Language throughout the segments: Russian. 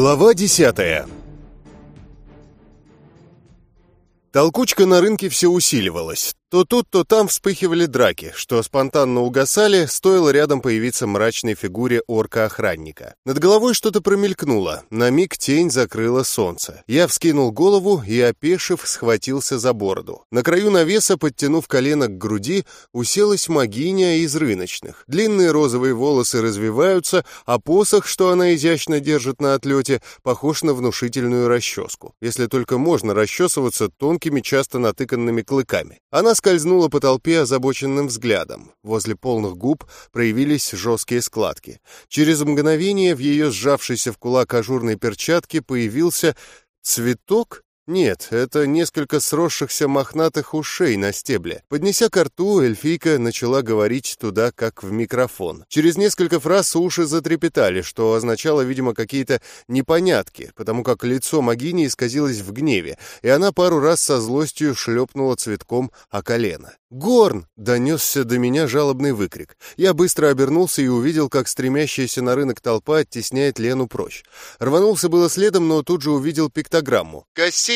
Глава десятая Толкучка на рынке все усиливалась. То тут, то там вспыхивали драки, что спонтанно угасали, стоило рядом появиться мрачной фигуре орка-охранника. Над головой что-то промелькнуло, на миг тень закрыла солнце. Я вскинул голову и, опешив, схватился за бороду. На краю навеса, подтянув колено к груди, уселась магиня из рыночных. Длинные розовые волосы развиваются, а посох, что она изящно держит на отлете, похож на внушительную расческу. Если только можно расчесываться тонкими, часто натыканными клыками. Она скользнула по толпе озабоченным взглядом. Возле полных губ проявились жесткие складки. Через мгновение в ее сжавшейся в кулак ажурной перчатке появился цветок нет, это несколько сросшихся мохнатых ушей на стебле. Поднеся ко рту, эльфийка начала говорить туда, как в микрофон. Через несколько фраз уши затрепетали, что означало, видимо, какие-то непонятки, потому как лицо Магини исказилось в гневе, и она пару раз со злостью шлепнула цветком о колено. «Горн!» — донесся до меня жалобный выкрик. Я быстро обернулся и увидел, как стремящаяся на рынок толпа оттесняет Лену прочь. Рванулся было следом, но тут же увидел пиктограмму.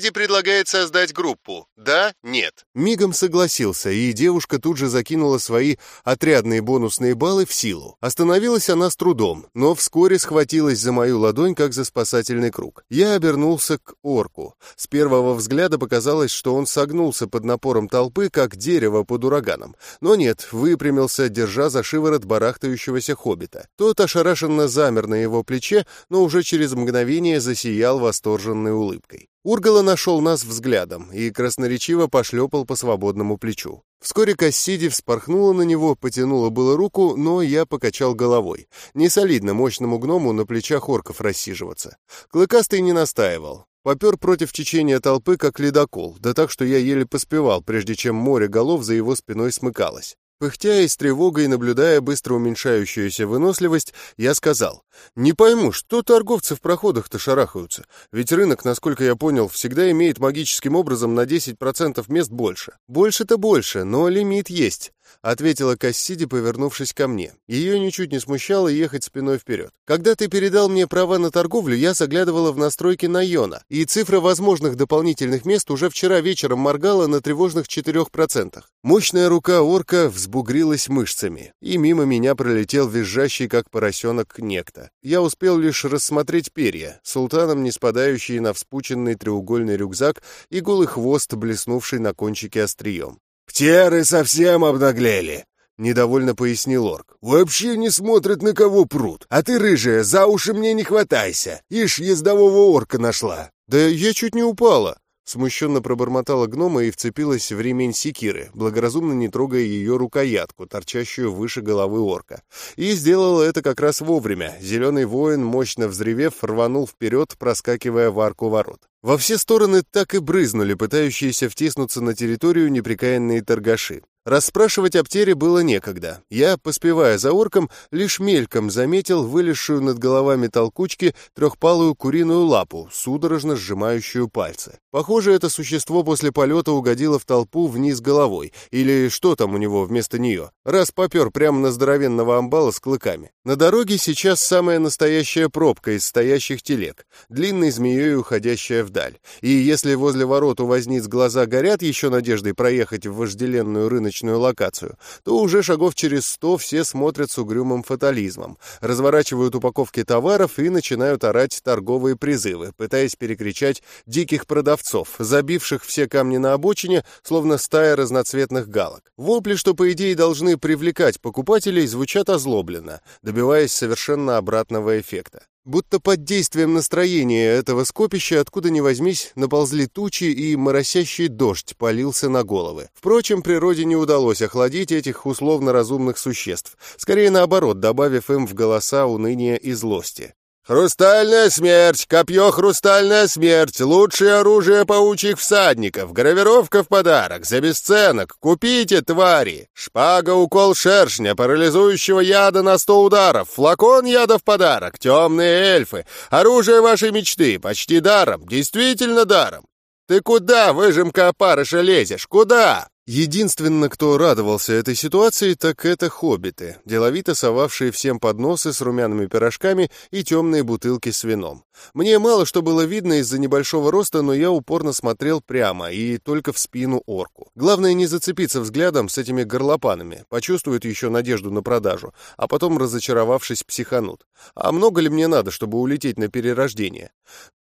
«Кассиди предлагает создать группу. Да? Нет?» Мигом согласился, и девушка тут же закинула свои отрядные бонусные баллы в силу. Остановилась она с трудом, но вскоре схватилась за мою ладонь, как за спасательный круг. Я обернулся к орку. С первого взгляда показалось, что он согнулся под напором толпы, как дерево под ураганом. Но нет, выпрямился, держа за шиворот барахтающегося хоббита. Тот ошарашенно замер на его плече, но уже через мгновение засиял восторженной улыбкой. Ургала нашел нас взглядом и красноречиво пошлепал по свободному плечу. Вскоре Кассиди вспорхнула на него, потянула было руку, но я покачал головой. Не солидно мощному гному на плечах орков рассиживаться. Клыкастый не настаивал. Попер против течения толпы, как ледокол, да так, что я еле поспевал, прежде чем море голов за его спиной смыкалось. Пыхтя и с тревогой, наблюдая быстро уменьшающуюся выносливость, я сказал, «Не пойму, что торговцы в проходах-то шарахаются? Ведь рынок, насколько я понял, всегда имеет магическим образом на 10% мест больше. Больше-то больше, но лимит есть. — ответила Кассиди, повернувшись ко мне. Ее ничуть не смущало ехать спиной вперед. «Когда ты передал мне права на торговлю, я заглядывала в настройки Найона, и цифра возможных дополнительных мест уже вчера вечером моргала на тревожных 4%. Мощная рука орка взбугрилась мышцами, и мимо меня пролетел визжащий, как поросенок, некто. Я успел лишь рассмотреть перья, султаном не спадающие на вспученный треугольный рюкзак и голый хвост, блеснувший на кончике острием. «Птеры совсем обнаглели», — недовольно пояснил орк. «Вообще не смотрят, на кого прут. А ты, рыжая, за уши мне не хватайся. Ишь, ездового орка нашла». «Да я чуть не упала», Смущенно пробормотала гнома и вцепилась в ремень секиры, благоразумно не трогая ее рукоятку, торчащую выше головы орка. И сделала это как раз вовремя. Зеленый воин, мощно взревев, рванул вперед, проскакивая в арку ворот. Во все стороны так и брызнули пытающиеся втиснуться на территорию неприкаянные торгаши. Расспрашивать об Тере было некогда. Я, поспевая за орком, лишь мельком заметил вылезшую над головами толкучки трехпалую куриную лапу, судорожно сжимающую пальцы. Похоже, это существо после полета угодило в толпу вниз головой, или что там у него вместо нее, раз попер прямо на здоровенного амбала с клыками. На дороге сейчас самая настоящая пробка из стоящих телег, длинной змеей уходящая вдаль. И если возле ворот у возниц глаза горят еще надеждой проехать в вожделенную рыночную рыночную локацию, то уже шагов через сто все смотрят с угрюмым фатализмом, разворачивают упаковки товаров и начинают орать торговые призывы, пытаясь перекричать диких продавцов, забивших все камни на обочине, словно стая разноцветных галок. Вопли, что по идее должны привлекать покупателей, звучат озлобленно, добиваясь совершенно обратного эффекта. Будто под действием настроения этого скопища, откуда ни возьмись, наползли тучи, и моросящий дождь полился на головы. Впрочем, природе не удалось охладить этих условно-разумных существ, скорее наоборот, добавив им в голоса уныния и злости. «Хрустальная смерть! Копье «Хрустальная смерть» — лучшее оружие паучьих всадников! Гравировка в подарок! За бесценок! Купите, твари! Шпага укол шершня, парализующего яда на сто ударов! Флакон яда в подарок! Темные эльфы! Оружие вашей мечты! Почти даром! Действительно даром! Ты куда, выжимка опарыша, лезешь? Куда?» Единственно, кто радовался этой ситуации, так это хоббиты, деловито совавшие всем подносы с румяными пирожками и темные бутылки с вином. Мне мало что было видно из-за небольшого роста, но я упорно смотрел прямо и только в спину орку. Главное не зацепиться взглядом с этими горлопанами, почувствуют еще надежду на продажу, а потом, разочаровавшись, психанут. А много ли мне надо, чтобы улететь на перерождение?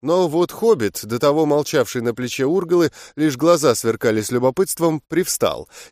Но вот хоббит, до того молчавший на плече Ургалы, лишь глаза сверкали с любопытством, привстал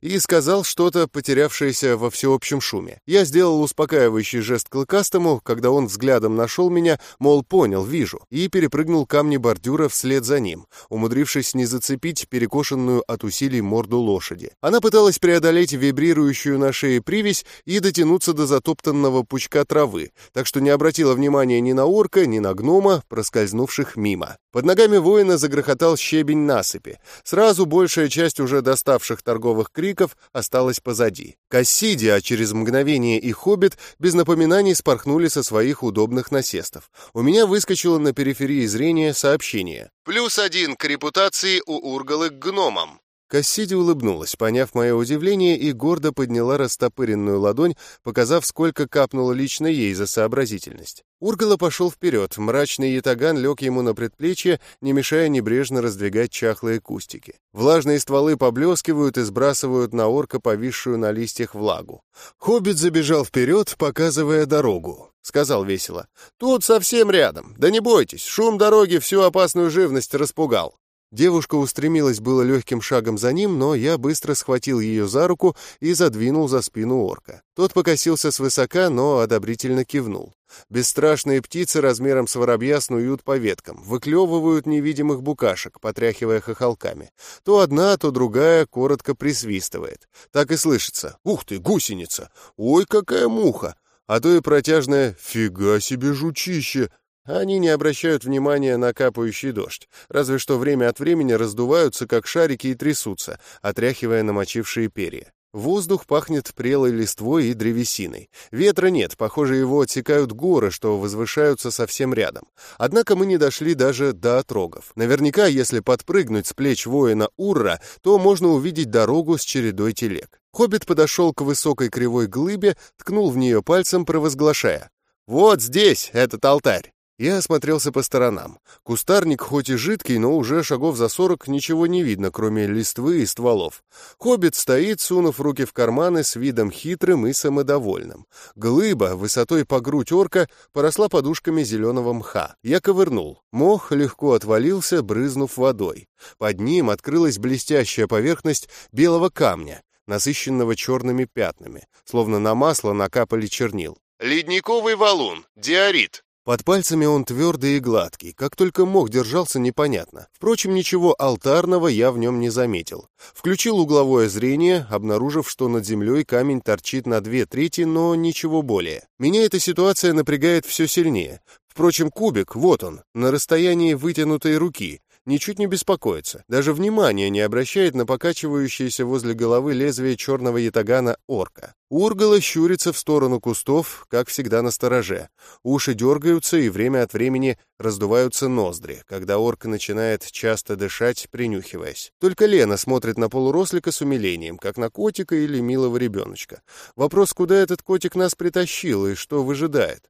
и сказал что-то, потерявшееся во всеобщем шуме. Я сделал успокаивающий жест клыкастому, когда он взглядом нашел меня, мол, понял, вижу, и перепрыгнул камни бордюра вслед за ним, умудрившись не зацепить перекошенную от усилий морду лошади. Она пыталась преодолеть вибрирующую на шее привязь и дотянуться до затоптанного пучка травы, так что не обратила внимания ни на орка, ни на гнома, проскользнувших мимо. Под ногами воина загрохотал щебень насыпи. Сразу большая часть уже доставших торговых криков осталась позади. Кассиди, а через мгновение и хоббит, без напоминаний спорхнули со своих удобных насестов. У меня выскочило на периферии зрения сообщение. «Плюс один к репутации у Ургалы к гномам». Кассиди улыбнулась, поняв мое удивление, и гордо подняла растопыренную ладонь, показав, сколько капнуло лично ей за сообразительность. Ургала пошел вперед, мрачный ятаган лег ему на предплечье, не мешая небрежно раздвигать чахлые кустики. Влажные стволы поблескивают и сбрасывают на орка повисшую на листьях влагу. Хоббит забежал вперед, показывая дорогу. Сказал весело. «Тут совсем рядом. Да не бойтесь, шум дороги всю опасную живность распугал. Девушка устремилась было легким шагом за ним, но я быстро схватил ее за руку и задвинул за спину орка. Тот покосился свысока, но одобрительно кивнул. Бесстрашные птицы размером с воробья снуют по веткам, выклевывают невидимых букашек, потряхивая хохолками. То одна, то другая коротко присвистывает. Так и слышится «Ух ты, гусеница! Ой, какая муха!» А то и протяжное «Фига себе жучище!» Они не обращают внимания на капающий дождь, разве что время от времени раздуваются, как шарики, и трясутся, отряхивая намочившие перья. Воздух пахнет прелой листвой и древесиной. Ветра нет, похоже, его отсекают горы, что возвышаются совсем рядом. Однако мы не дошли даже до отрогов. Наверняка, если подпрыгнуть с плеч воина Урра, то можно увидеть дорогу с чередой телег. Хоббит подошел к высокой кривой глыбе, ткнул в нее пальцем, провозглашая. «Вот здесь этот алтарь!» Я осмотрелся по сторонам. Кустарник хоть и жидкий, но уже шагов за сорок ничего не видно, кроме листвы и стволов. Хоббит стоит, сунув руки в карманы с видом хитрым и самодовольным. Глыба, высотой по грудь орка, поросла подушками зеленого мха. Я ковырнул. Мох легко отвалился, брызнув водой. Под ним открылась блестящая поверхность белого камня, насыщенного черными пятнами, словно на масло накапали чернил. «Ледниковый валун, диорит», под пальцами он твердый и гладкий, как только мог держался непонятно. Впрочем, ничего алтарного я в нем не заметил. Включил угловое зрение, обнаружив, что над землей камень торчит на две трети, но ничего более. Меня эта ситуация напрягает все сильнее. Впрочем, кубик, вот он, на расстоянии вытянутой руки, ничуть не беспокоится, даже внимания не обращает на покачивающееся возле головы лезвие черного ятагана орка. Ургала щурится в сторону кустов, как всегда на стороже. Уши дергаются и время от времени раздуваются ноздри, когда орк начинает часто дышать, принюхиваясь. Только Лена смотрит на полурослика с умилением, как на котика или милого ребеночка. Вопрос, куда этот котик нас притащил и что выжидает?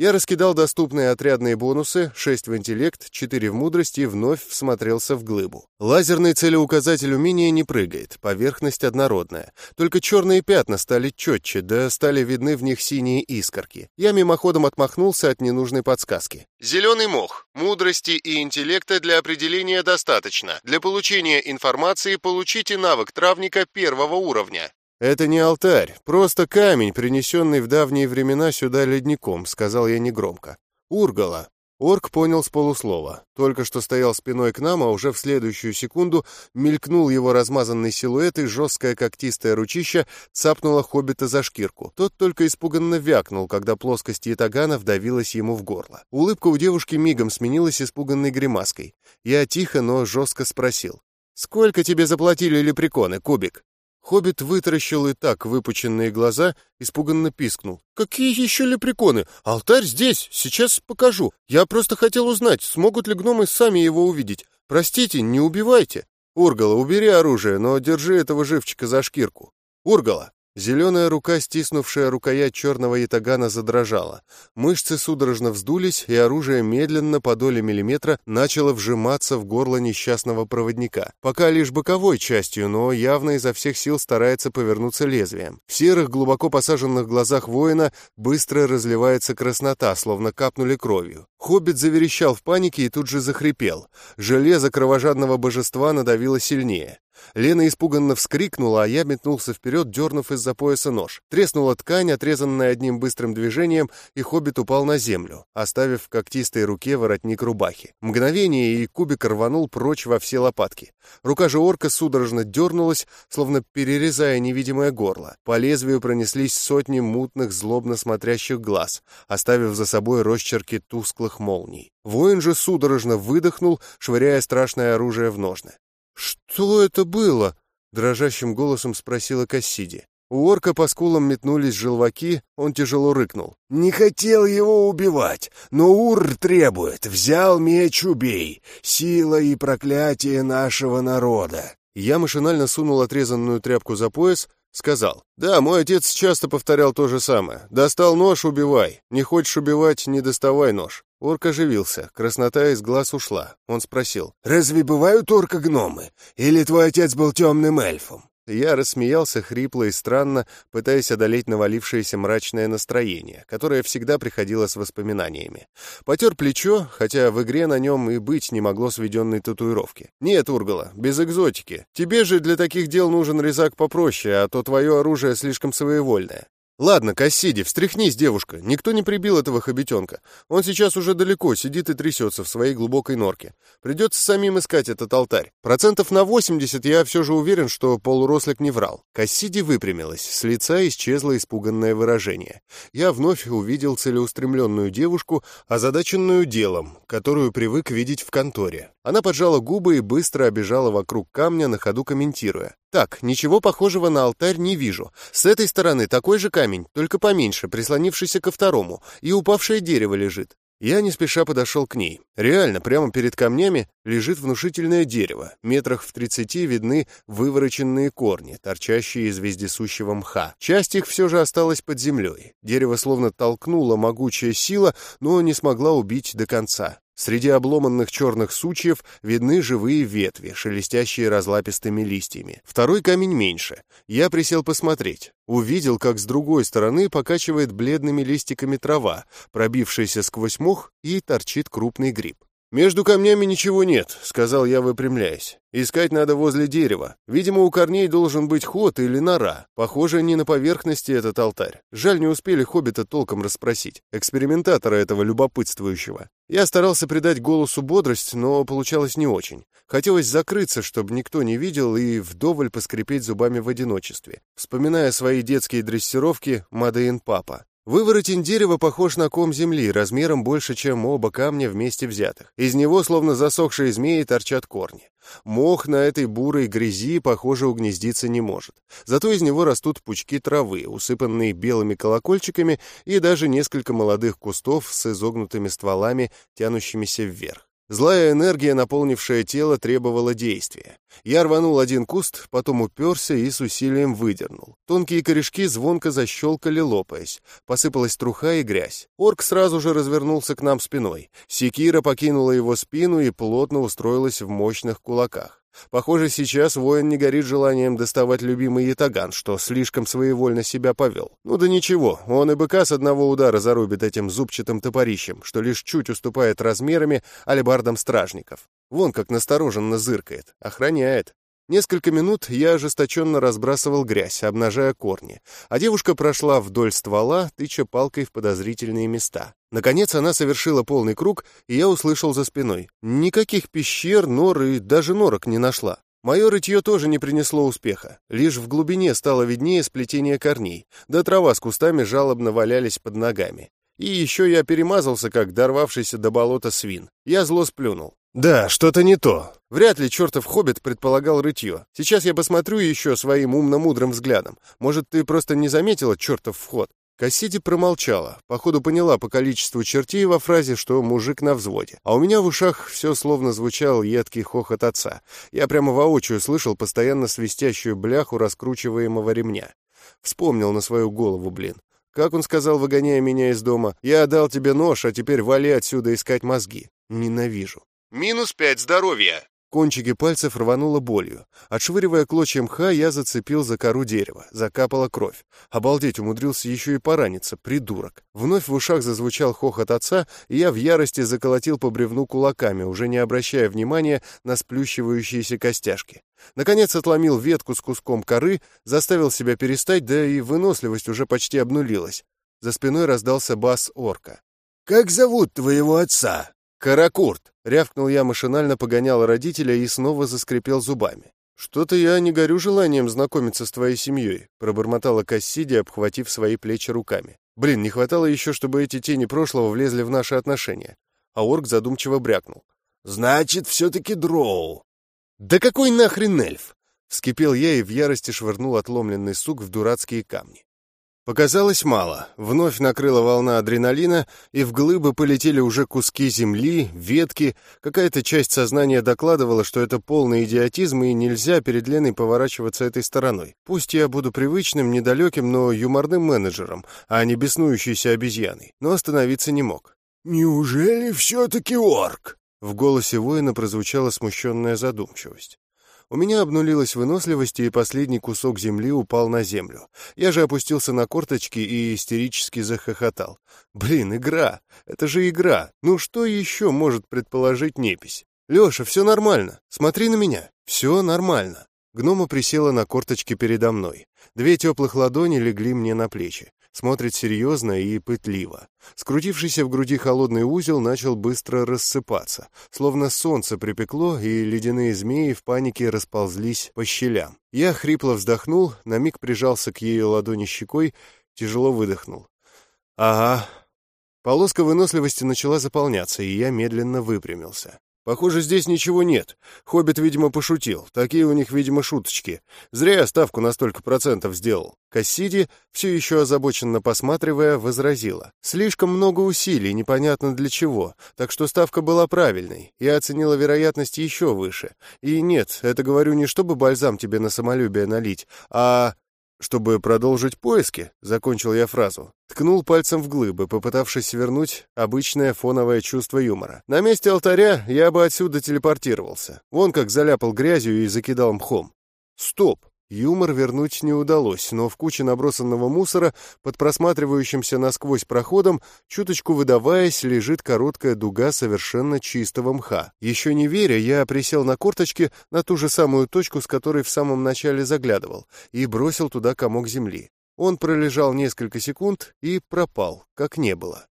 Я раскидал доступные отрядные бонусы, 6 в интеллект, 4 в мудрость и вновь всмотрелся в глыбу. Лазерный целеуказатель умения не прыгает, поверхность однородная. Только черные пятна стали четче, да стали видны в них синие искорки. Я мимоходом отмахнулся от ненужной подсказки. Зеленый мох. Мудрости и интеллекта для определения достаточно. Для получения информации получите навык травника первого уровня. «Это не алтарь, просто камень, принесенный в давние времена сюда ледником», — сказал я негромко. «Ургала». Орк понял с полуслова. Только что стоял спиной к нам, а уже в следующую секунду мелькнул его размазанный силуэт, и жесткое когтистое ручище цапнуло хоббита за шкирку. Тот только испуганно вякнул, когда плоскость ятагана вдавилась ему в горло. Улыбка у девушки мигом сменилась испуганной гримаской. Я тихо, но жестко спросил. «Сколько тебе заплатили лепреконы, Кубик?» Хоббит вытаращил и так выпученные глаза, испуганно пискнул. «Какие еще лепреконы? Алтарь здесь, сейчас покажу. Я просто хотел узнать, смогут ли гномы сами его увидеть. Простите, не убивайте». «Ургала, убери оружие, но держи этого живчика за шкирку. Ургала!» Зеленая рука, стиснувшая рукоять черного ятагана, задрожала. Мышцы судорожно вздулись, и оружие медленно, по доле миллиметра, начало вжиматься в горло несчастного проводника. Пока лишь боковой частью, но явно изо всех сил старается повернуться лезвием. В серых, глубоко посаженных глазах воина быстро разливается краснота, словно капнули кровью. Хоббит заверещал в панике и тут же захрипел. Железо кровожадного божества надавило сильнее. Лена испуганно вскрикнула, а я метнулся вперед, дернув из-за пояса нож. Треснула ткань, отрезанная одним быстрым движением, и хоббит упал на землю, оставив в когтистой руке воротник рубахи. Мгновение, и кубик рванул прочь во все лопатки. Рука же орка судорожно дернулась, словно перерезая невидимое горло. По лезвию пронеслись сотни мутных, злобно смотрящих глаз, оставив за собой росчерки тусклых молний. Воин же судорожно выдохнул, швыряя страшное оружие в ножны. «Что это было?» — дрожащим голосом спросила Кассиди. У орка по скулам метнулись желваки, он тяжело рыкнул. «Не хотел его убивать, но Ур требует. Взял меч, убей. Сила и проклятие нашего народа». Я машинально сунул отрезанную тряпку за пояс, сказал. «Да, мой отец часто повторял то же самое. Достал нож — убивай. Не хочешь убивать — не доставай нож». Орк оживился, краснота из глаз ушла. Он спросил. «Разве бывают орка-гномы? Или твой отец был темным эльфом?» Я рассмеялся хрипло и странно, пытаясь одолеть навалившееся мрачное настроение, которое всегда приходило с воспоминаниями. Потер плечо, хотя в игре на нем и быть не могло сведенной татуировки. «Нет, Ургала, без экзотики. Тебе же для таких дел нужен резак попроще, а то твое оружие слишком своевольное. «Ладно, Кассиди, встряхнись, девушка. Никто не прибил этого хобитенка. Он сейчас уже далеко, сидит и трясется в своей глубокой норке. Придется самим искать этот алтарь. Процентов на 80 я все же уверен, что полурослик не врал». Кассиди выпрямилась, с лица исчезло испуганное выражение. Я вновь увидел целеустремленную девушку, озадаченную делом, которую привык видеть в конторе. Она поджала губы и быстро обежала вокруг камня, на ходу комментируя. Так, ничего похожего на алтарь не вижу. С этой стороны такой же камень, только поменьше, прислонившийся ко второму, и упавшее дерево лежит. Я не спеша подошел к ней. Реально, прямо перед камнями лежит внушительное дерево. Метрах в тридцати видны вывороченные корни, торчащие из вездесущего мха. Часть их все же осталась под землей. Дерево словно толкнула могучая сила, но не смогла убить до конца. Среди обломанных черных сучьев видны живые ветви, шелестящие разлапистыми листьями. Второй камень меньше. Я присел посмотреть. Увидел, как с другой стороны покачивает бледными листиками трава, пробившаяся сквозь мох, и торчит крупный гриб. «Между камнями ничего нет», — сказал я, выпрямляясь. «Искать надо возле дерева. Видимо, у корней должен быть ход или нора. Похоже, не на поверхности этот алтарь. Жаль, не успели хоббита толком расспросить. Экспериментатора этого любопытствующего. Я старался придать голосу бодрость, но получалось не очень. Хотелось закрыться, чтобы никто не видел, и вдоволь поскрипеть зубами в одиночестве, вспоминая свои детские дрессировки «Мадеин Папа». Выворотень дерева похож на ком земли, размером больше, чем оба камня вместе взятых. Из него, словно засохшие змеи, торчат корни. Мох на этой бурой грязи, похоже, угнездиться не может. Зато из него растут пучки травы, усыпанные белыми колокольчиками, и даже несколько молодых кустов с изогнутыми стволами, тянущимися вверх. Злая энергия, наполнившая тело, требовала действия. Я рванул один куст, потом уперся и с усилием выдернул. Тонкие корешки звонко защелкали, лопаясь. Посыпалась труха и грязь. Орк сразу же развернулся к нам спиной. Секира покинула его спину и плотно устроилась в мощных кулаках. Похоже, сейчас воин не горит желанием доставать любимый ятаган, что слишком своевольно себя повел. Ну да ничего, он и быка с одного удара зарубит этим зубчатым топорищем, что лишь чуть уступает размерами алебардам стражников. Вон как настороженно зыркает, охраняет. Несколько минут я ожесточенно разбрасывал грязь, обнажая корни, а девушка прошла вдоль ствола, тыча палкой в подозрительные места. Наконец она совершила полный круг, и я услышал за спиной. Никаких пещер, нор и даже норок не нашла. Мое рытье тоже не принесло успеха. Лишь в глубине стало виднее сплетение корней, да трава с кустами жалобно валялись под ногами. И еще я перемазался, как дорвавшийся до болота свин. Я зло сплюнул. «Да, что-то не то. Вряд ли чертов хоббит предполагал рытье. Сейчас я посмотрю еще своим умно-мудрым взглядом. Может, ты просто не заметила чертов вход? Кассиди промолчала. Походу поняла по количеству чертей во фразе, что мужик на взводе. А у меня в ушах все словно звучал едкий хохот отца. Я прямо воочию слышал постоянно свистящую бляху раскручиваемого ремня. Вспомнил на свою голову, блин. Как он сказал, выгоняя меня из дома, «Я отдал тебе нож, а теперь вали отсюда искать мозги». Ненавижу. «Минус пять здоровья!» Кончики пальцев рвануло болью. Отшвыривая клочья мха, я зацепил за кору дерева. Закапала кровь. Обалдеть, умудрился еще и пораниться, придурок. Вновь в ушах зазвучал хохот отца, и я в ярости заколотил по бревну кулаками, уже не обращая внимания на сплющивающиеся костяшки. Наконец отломил ветку с куском коры, заставил себя перестать, да и выносливость уже почти обнулилась. За спиной раздался бас орка. «Как зовут твоего отца?» «Каракурт!» — рявкнул я машинально, погонял родителя и снова заскрипел зубами. «Что-то я не горю желанием знакомиться с твоей семьей», — пробормотала Кассиди, обхватив свои плечи руками. «Блин, не хватало еще, чтобы эти тени прошлого влезли в наши отношения». А орк задумчиво брякнул. «Значит, все-таки дроу». «Да какой нахрен эльф?» Вскипел я и в ярости швырнул отломленный сук в дурацкие камни. Показалось мало. Вновь накрыла волна адреналина, и в глыбы полетели уже куски земли, ветки. Какая-то часть сознания докладывала, что это полный идиотизм, и нельзя перед Леной поворачиваться этой стороной. Пусть я буду привычным, недалеким, но юморным менеджером, а не беснующейся обезьяной. Но остановиться не мог. «Неужели все-таки орк?» В голосе воина прозвучала смущенная задумчивость. У меня обнулилась выносливость, и последний кусок земли упал на землю. Я же опустился на корточки и истерически захохотал. Блин, игра! Это же игра! Ну что еще может предположить непись? Леша, все нормально. Смотри на меня. Все нормально. Гнома присела на корточки передо мной. Две теплых ладони легли мне на плечи смотрит серьезно и пытливо. Скрутившийся в груди холодный узел начал быстро рассыпаться, словно солнце припекло, и ледяные змеи в панике расползлись по щелям. Я хрипло вздохнул, на миг прижался к ее ладони щекой, тяжело выдохнул. «Ага». Полоска выносливости начала заполняться, и я медленно выпрямился. Похоже, здесь ничего нет. Хоббит, видимо, пошутил. Такие у них, видимо, шуточки. Зря я ставку на столько процентов сделал. Кассиди, все еще озабоченно посматривая, возразила. Слишком много усилий, непонятно для чего. Так что ставка была правильной. Я оценила вероятность еще выше. И нет, это говорю не чтобы бальзам тебе на самолюбие налить, а чтобы продолжить поиски, закончил я фразу. Ткнул пальцем в глыбы, попытавшись вернуть обычное фоновое чувство юмора. На месте алтаря я бы отсюда телепортировался. Вон как заляпал грязью и закидал мхом. Стоп! Юмор вернуть не удалось, но в куче набросанного мусора, под просматривающимся насквозь проходом, чуточку выдаваясь, лежит короткая дуга совершенно чистого мха. Еще не веря, я присел на корточки на ту же самую точку, с которой в самом начале заглядывал, и бросил туда комок земли. Он пролежал несколько секунд и пропал, как не было.